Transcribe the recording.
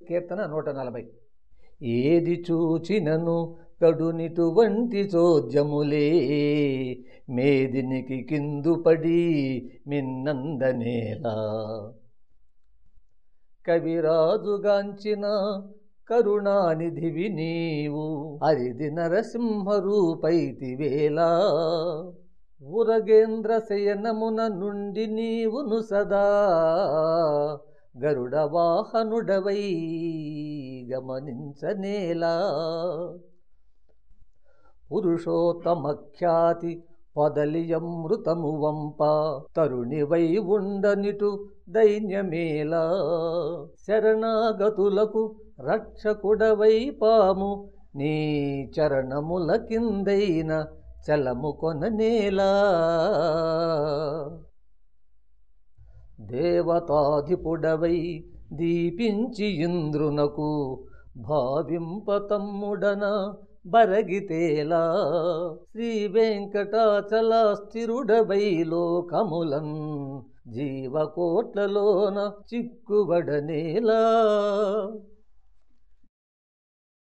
కీర్తన నూట నలభై. ఏది చూచినను కడునిటువంటి చోద్యములే మేదినికి కిందు పడి మిన్నందనేలా కవిరాజుగాంచిన కరుణానిధివి నీవు అరిది నరసింహరూపైతివేలా ఉరగేంద్ర శయనమున నుండి నీవును సదా గరుడ వాహనుడవై గమనించనేలా. పురుషోత్తమఖ్యాతి పదలియమృతము వంప తరుణివై ఉండనిటు దైన్యమేలా. శరణాగతులకు రక్షకుడవై పాము నీ చరణముల కిందైన చలము కొననేలా. దేవతాధిపుడవై దీపించి ఇంద్రునకు భావింపతమ్ముడన బరగితేలా. శ్రీ వెంకటాచల స్థిరుడవై లోకములన్ జీవకోట్లలోన చిక్కుబడనేలా